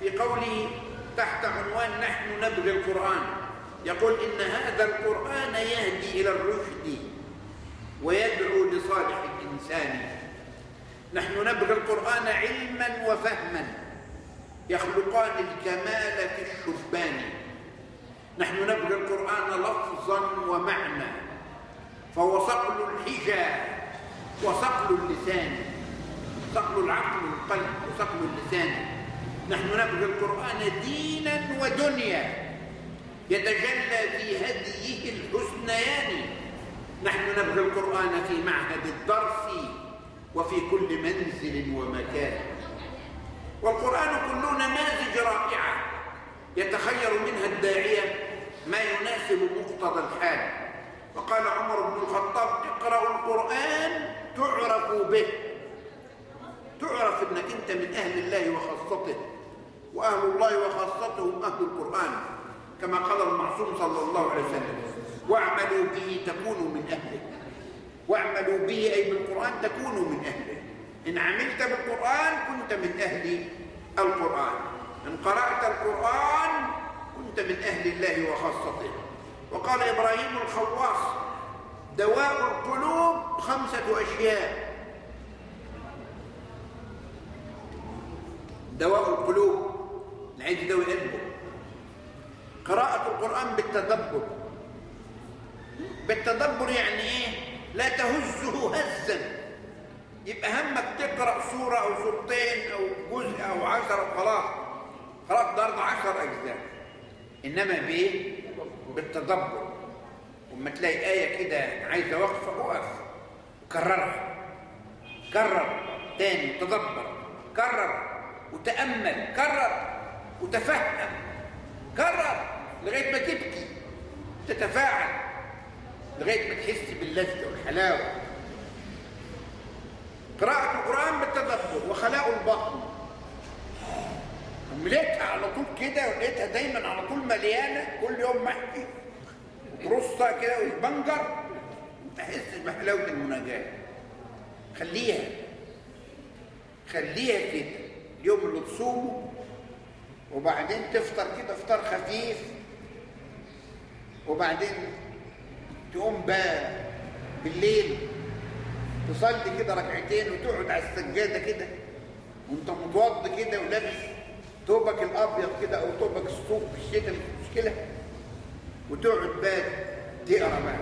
في قوله تحت عنوان نحن نبغي القرآن. يقول إن هذا القرآن يهدي إلى الرشد ويدعو لصالح الإنسان. نحن نبغي القرآن علما وفهما. يخلقان الكمال في الشبان. نحن نبغي القرآن لفظا ومعنى. فهو صقل الحجى وصقل اللسان. صقل العقل والقلب وصقل اللسان. نحن نبغي القرآن دينا ودنيا. يتجلى في هديه الحسنيان. نحن نبغي القرآن في معهد الدرس وفي كل منزل ومكان. والقرآن كله نماذج رائعة. يتخير منها الداعية ما يناسب مقتضى الحال. وقال عمر بن الخطاب اقرأوا القرآن تعرفوا به. تعرف إنك أنت من أهل الله وخاصته. وأهل الله وخاصته أهل القرآن. كما قال المعصوم صلى الله عليه وسلم واعملوا به تكونوا من أهله. واعملوا به أي بالقرآن تكونوا من أهله. إن عملت بالقرآن كنت من أهل القرآن. إن قرأت القرآن كنت من أهل الله وخاصته. وقال إبراهيم الخواص دواء القلوب خمسة أشياء. دواء القلوب العيد دواء قلبه قراءة القرآن بالتدبر. بالتدبر يعني إيه؟ لا تهزه هزا. يبقى همك تقرأ سورة أو سورتين أو جزء أو عشرة خلاص خلاص ضرب عشر أجزاء. إنما بإيه؟ بالتدبر. وما تلاقي آية كده عايزة وقفة وقف وكررها كرر. تاني. تدبر. كرر. وتأمل. كرر. وتفهم. كرر لغاية ما تبكي تتفاعل لغاية ما تحس باللذة والحلاوة. قراءة القرآن بالتدبر وخلاء البطن. لقيتها على طول كده ولقيتها دايما على طول مليانة كل يوم محكي. ترصها كده وتبنجر تحس بحلاوة المناجاة. خليها خليها كده. اليوم اللي تصومه وبعدين تفطر كده فطار خفيف وبعدين تقوم بقى بالليل تصلي كده ركعتين وتقعد على السجادة كده وانت متوضي كده ولابس ثوبك الأبيض كده أو ثوبك الصوف في الشتاء مش مشكلة. وتقعد بقى تقرأ بقى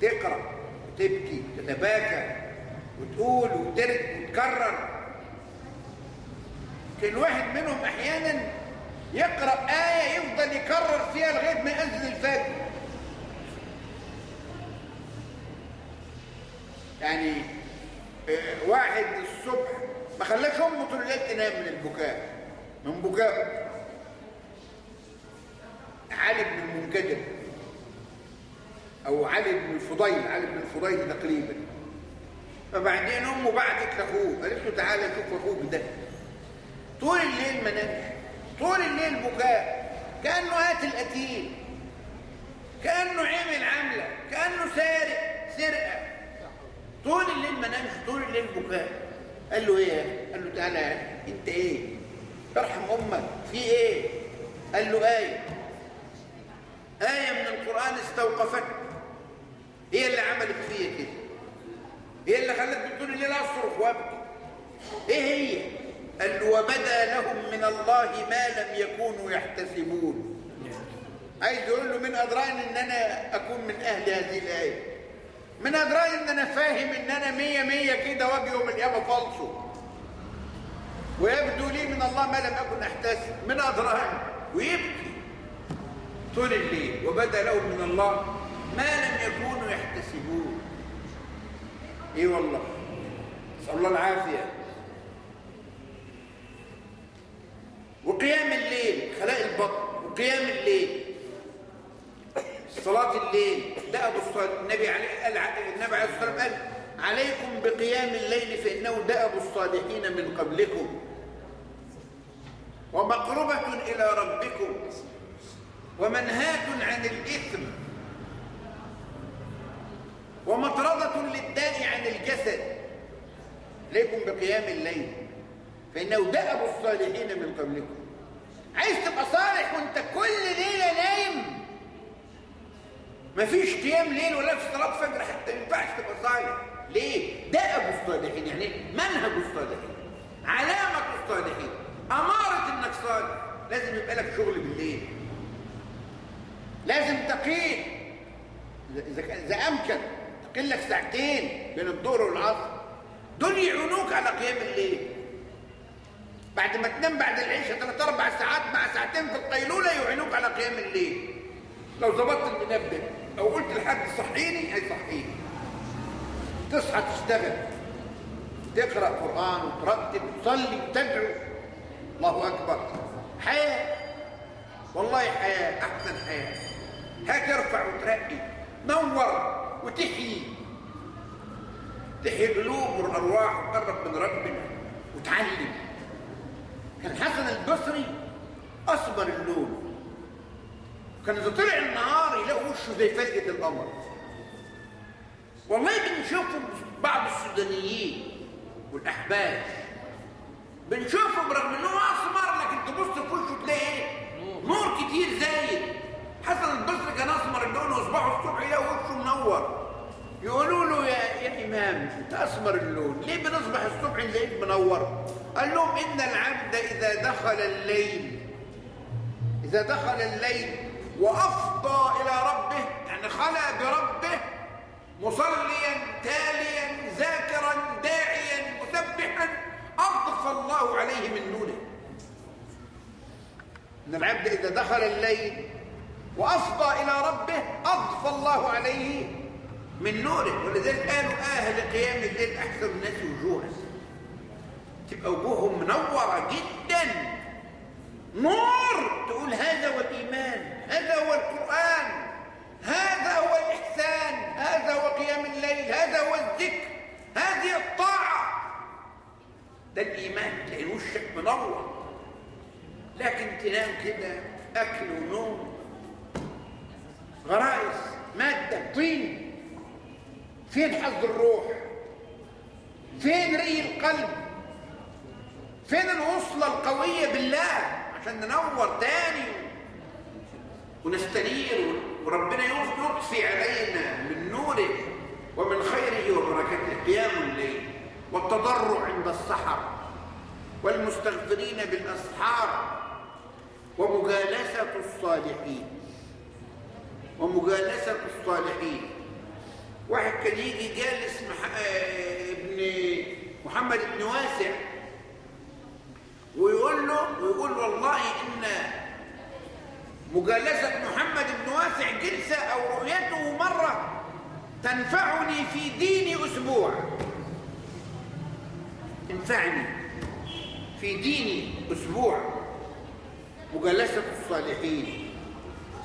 تقرأ وتبكي تتباكى وتقول وترد وتكرر. كان واحد منهم أحيانا يقرأ آية يفضل يكرر فيها لغاية ما ينزل الفجر. يعني آه، واحد الصبح ما خلاش أمه طول الليل تنام من البكاء من بكاء علي بن المنكدر أو علي بن الفضيل علي بن الفضيل تقريبا. فبعدين أمه بعتت لأخوه قالت له تعالى شوف أخوك ده. طول الليل ما نامش طول الليل بكاء. كأنه قاتل قتيل كأنه عمل عملة. كأنه سارق سرقة. طول الليل ما نامش طول الليل بكاء. قال له إيه؟ قال له تعالى أنت إيه؟ ارحم أمك. في إيه؟ قال له آية. آية من القرآن استوقفت. هي اللي عملت فيا كده. هي اللي خلتني طول الليل أصرخ وأبكي. إيه هي؟ قال له وبدا لهم من الله ما لم يكونوا يحتسبون. عايز يقول له من ادراني إن أنا أكون من أهل هذه الآية؟ من ادراني إن أنا فاهم إن أنا مية مية كده وأجي يوم القيامة فالصو؟ ويبدو لي من الله ما لم أكن أحتسب. من ادراني ويبكي طول الليل. وبدا لهم من الله ما لم يكونوا يحتسبون. إيه والله؟ نسال الله العافيه وقيام الليل خلاء البطن وقيام الليل. صلاة الليل. ده أبو الصلاة النبي عليه النبي عليه الصلاة قال عليكم بقيام الليل فإنه دأب الصالحين من قبلكم. ومقربة إلى ربكم. ومنهاة عن الإثم. ومطردة للداء عن الجسد. عليكم بقيام الليل. فإنه دأب الصالحين من قبلكم. عايز تبقى صالح وأنت كل ليلة نايم؟ مفيش قيام ليل ولا في صلاة فجر حتى ما ينفعش تبقى صالح. ليه؟ دأب الصالحين يعني منهج الصالحين علامة الصالحين أمارة إنك صالح. لازم يبقى لك شغل بالليل. لازم تقيل. إذا أمكن تقيل لك ساعتين بين الظهر والعصر. دول يعونوك على قيام الليل. بعد ما تنام بعد العشاء ثلاث أربع ساعات مع ساعتين في القيلولة يعينوك على قيام الليل. لو ظبطت المنبه أو قلت لحد صحيني هيصحيني تصحى تشتغل. تقرأ قرآن وترتب وتصلي وتدعو. الله أكبر. حياة. والله حياة أحسن حياة. هترفع وترقي. تنور وتحيي. تحيي القلوب والأرواح وتقرب من ربنا وتعلم. كان حسن البصري اسمر اللون. كان إذا طلع النهار يلاقي وشه زي فلقه القمر. والله بنشوفه بعض السودانيين والأحباش. بنشوفه برغم إنه اسمر لكن تبص في وشه تلاقي إيه نور كتير زايد. حسن البصري كان اسمر اللون واصبحوا الصبح يلاقي وشه منور. يقولوا له يا يا إمام أنت اسمر اللون. ليه بنصبح الصبح نلاقيك منور؟ قال لهم إن العبد إذا دخل الليل إذا دخل الليل وأفضى إلى ربه يعني خلى بربه مصليا تاليا ذاكرا داعيا مسبحا أضفى الله عليه من نوره. إن العبد إذا دخل الليل وأفضى إلى ربه أضفى الله عليه من نوره. ولذلك قالوا أهل قيام الليل أحسن الناس وجوها تبقى وجوههم منورة جدا. نور تقول هذا هو الإيمان هذا هو القرآن هذا هو الإحسان هذا هو قيام الليل هذا هو الذكر هذه الطاعة. ده الإيمان تلاقي وشك منور. لكن تنام كده أكل ونوم غرائز مادة طين. فين حظ الروح؟ فين ري القلب؟ فين الوصلة القوية بالله؟ عشان ننور تاني ونستنير وربنا يطفي علينا من نوره ومن خيره وبركاته. قيام الليل والتضرع عند السحر والمستغفرين بالأسحار ومجالسة الصالحين. ومجالسة الصالحين. واحد كان يجي جالس مح... ابن محمد بن واسع ويقول له ويقول والله إن مجالسة محمد بن واسع جلسة أو رؤيته مرة تنفعني في ديني أسبوع. تنفعني في ديني أسبوع. مجالسة الصالحين.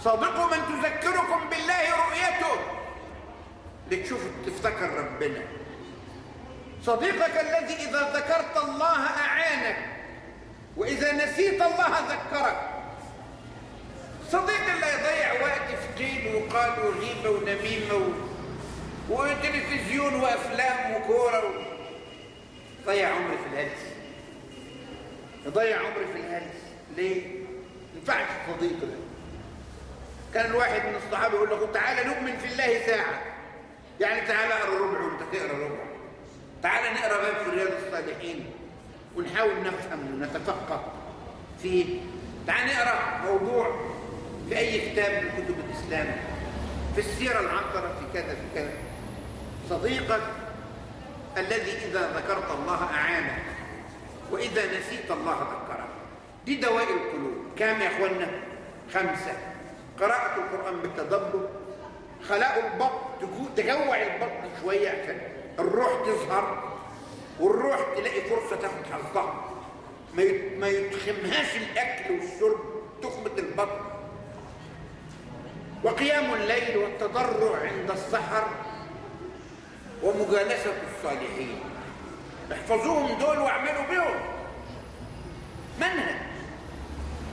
صادقوا من تذكركم بالله رؤيته. لتشوف تفتكر ربنا. صديقك الذي إذا ذكرت الله أعانك. وإذا نسيت الله ذكرك. صديق اللي يضيع وقت في قيل وقال وغيبة ونميمة. وتلفزيون وأفلام وكورة و... ضيع عمري في الهلس. يضيع عمري في الهلس. ليه؟ ينفعش صديق ده. كان الواحد من الصحابة يقول له تعالى نؤمن في الله ساعة. يعني تعالى أقرأ ربع وأنت تقرأ ربع. تعالى نقرأ باب في رياض الصالحين. ونحاول نفهم ونتفقه فيه تعال نقرا موضوع في أي كتاب من كتب الإسلام في السيرة العنقره في كذا في كذا. صديقك الذي إذا ذكرت الله اعانك وإذا نسيت الله ذكرك دي دوائر القلوب. كام يا اخوانا خمسة. قراءه القرآن بالتدبر. خلقوا البطن تجوع البطن شوية عشان الروح تظهر. والروح تلاقي فرصة تاخد حظها. ما يتخمهاش الأكل والشرب تخمة البطن. وقيام الليل والتضرع عند السحر ومجالسة الصالحين. احفظوهم دول واعملوا بهم. منهج.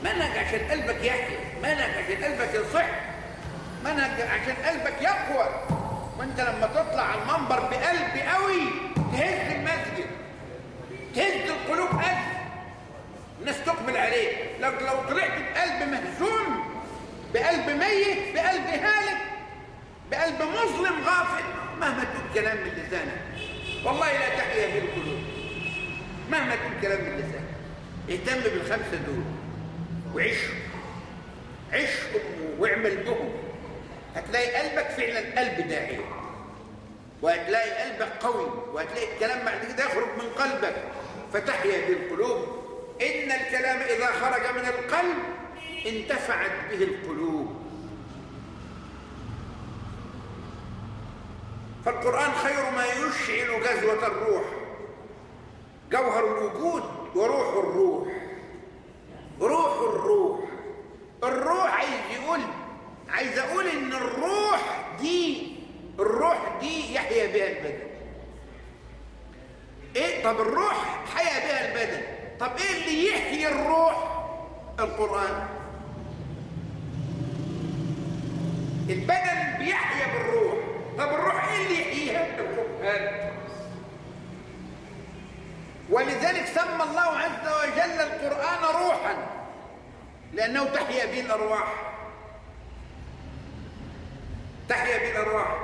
منهج عشان قلبك يحيى منهج عشان قلبك يصح. منهج عشان قلبك يقوى. وانت لما تطلع على المنبر بقلب قوي تهز المسجد. تهز القلوب هز الناس تقبل عليك لو لو طلعت بقلب مهزوم بقلب ميت بقلب هالك بقلب مظلم غافل مهما تقول كلام من لسانك. والله لا تحيا به القلوب. مهما تقول كلام من لسانك. اهتم بالخمسة دول. وعيشهم عيشهم واعمل بهم. هتلاقي قلبك فعلا قلب داعية وهتلاقي قلبك قوي. وهتلاقي الكلام بعد كده يخرج من قلبك. فتحيا بالقلوب. إن الكلام إذا خرج من القلب انتفعت به القلوب. فالقرآن خير ما يشعل غزوة الروح. جوهر الوجود وروح الروح. روح الروح. الروح عايز يقول عايز أقول إن الروح دي الروح دي يحيا بها البدن. إيه؟ طب الروح حيا بها البدن. طب إيه اللي يحيي الروح؟ القرآن. البدن بيحيا بالروح. طب الروح إيه اللي يحييها؟ القرآن. ولذلك سمى الله عز وجل القرآن روحا لأنه تحيا به الأرواح. تحيا به الأرواح.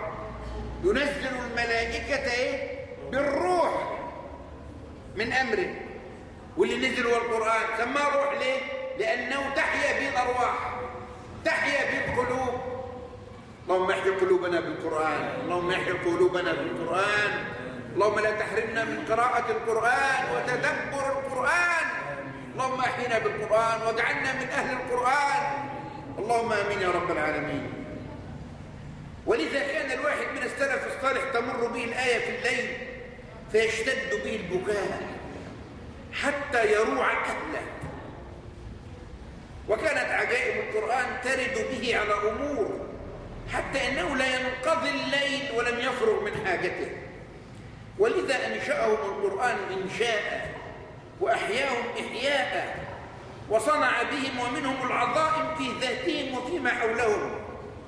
ينزل الملائكة إيه؟ بالروح. من أمره واللي نزل هو القرآن. سماه روح ليه؟ لأنه تحيا به الأرواح تحيا به القلوب اللهم احي قلوبنا بالقرآن. اللهم احي قلوبنا بالقرآن. اللهم لا تحرمنا من قراءة القرآن وتدبر القرآن. اللهم أحينا بالقرآن واجعلنا من أهل القرآن. اللهم آمين يا رب العالمين. ولذا كان الواحد من السلف الصالح تمر به الآية في الليل. فيشتد به البكاء حتى يروع أهله وكانت عجائب القرآن ترد به على أمور حتى أنه لا ينقضي الليل ولم يفرغ من حاجته. ولذا أنشأهم القرآن إنشاء وأحياهم إحياء وصنع بهم ومنهم العظائم في ذاتهم وفيما حولهم.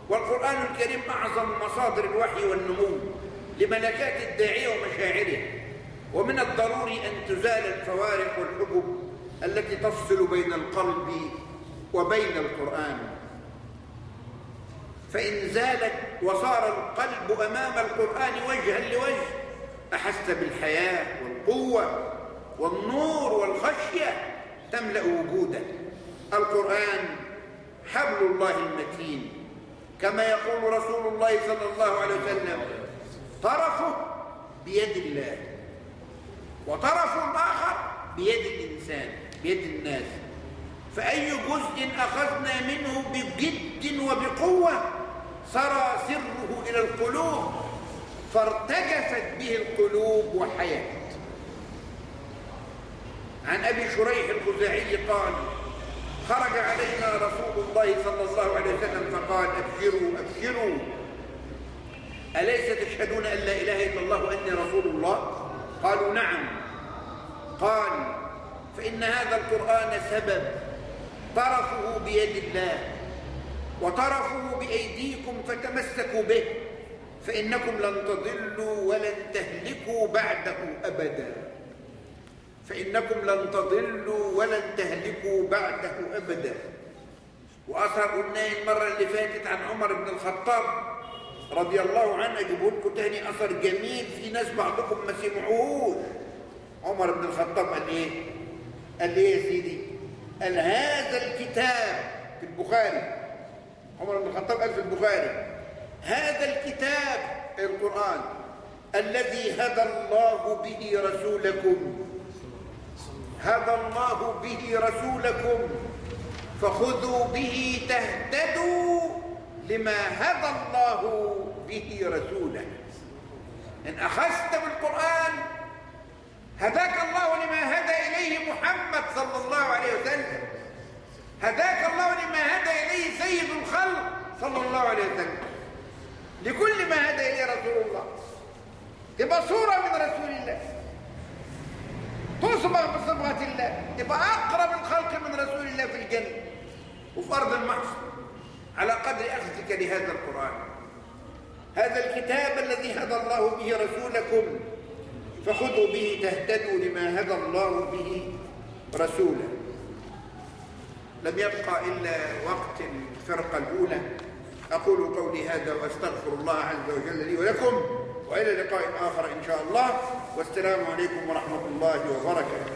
والقرآن الكريم أعظم مصادر الوحي والنمو. لملكات الداعية ومشاعره. ومن الضروري أن تزال الفوارق والحجب التي تفصل بين القلب وبين القرآن. فإن زالت وصار القلب أمام القرآن وجها لوجه أحس بالحياة والقوة والنور والخشية تملأ وجوده القرآن حبل الله المتين كما يقول رسول الله صلى الله عليه وسلم طرفه بيد الله وطرف آخر بيد الإنسان بيد الناس. فأي جزء أخذنا منه بجد وبقوة سرى سره إلى القلوب فارتجفت به القلوب وحيات عن أبي شريح الخزاعي قال خرج علينا رسول الله صلى الله عليه وسلم فقال أبشروا أبشروا. أليس تشهدون أن لا إله إلا الله وأني رسول الله؟ قالوا نعم. قال فإن هذا القرآن سبب. طرفه بيد الله وطرفه بأيديكم فتمسكوا به فإنكم لن تضلوا ولن تهلكوا بعده أبدا. فإنكم لن تضلوا ولن تهلكوا بعده أبدا. وأثر قلنا المرة اللي فاتت عن عمر بن الخطاب رضي الله عنه أجيبه لكم تاني أثر جميل في ناس بعضكم ما سمعوهوش. عمر بن الخطاب قال إيه؟ قال إيه يا سيدي؟ قال هذا الكتاب في البخاري. عمر بن الخطاب قال في البخاري. هذا الكتاب القرآن الذي هدى الله به رسولكم. هدى الله به رسولكم. فخذوا به تهتدوا. لما هدى الله به رسوله. إن أخذت بالقرآن هداك الله لما هدى إليه محمد صلى الله عليه وسلم. هداك الله لما هدى إليه سيد الخلق صلى الله عليه وسلم. لكل ما هدى إليه رسول الله. تبقى صورة من رسول الله. تصبغ بصبغة الله. تبقى أقرب الخلق من رسول الله في الجنة. وفي أرض المحشر على قدر أخذك لهذا القرآن. هذا الكتاب الذي هدى الله به رسولكم فخذوا به تهتدوا لما هدى الله به رسوله. لم يبقى إلا وقت الفرقة الأولى. أقول قولي هذا وأستغفر الله عز وجل لي ولكم وإلى لقاء آخر إن شاء الله. والسلام عليكم ورحمة الله وبركاته.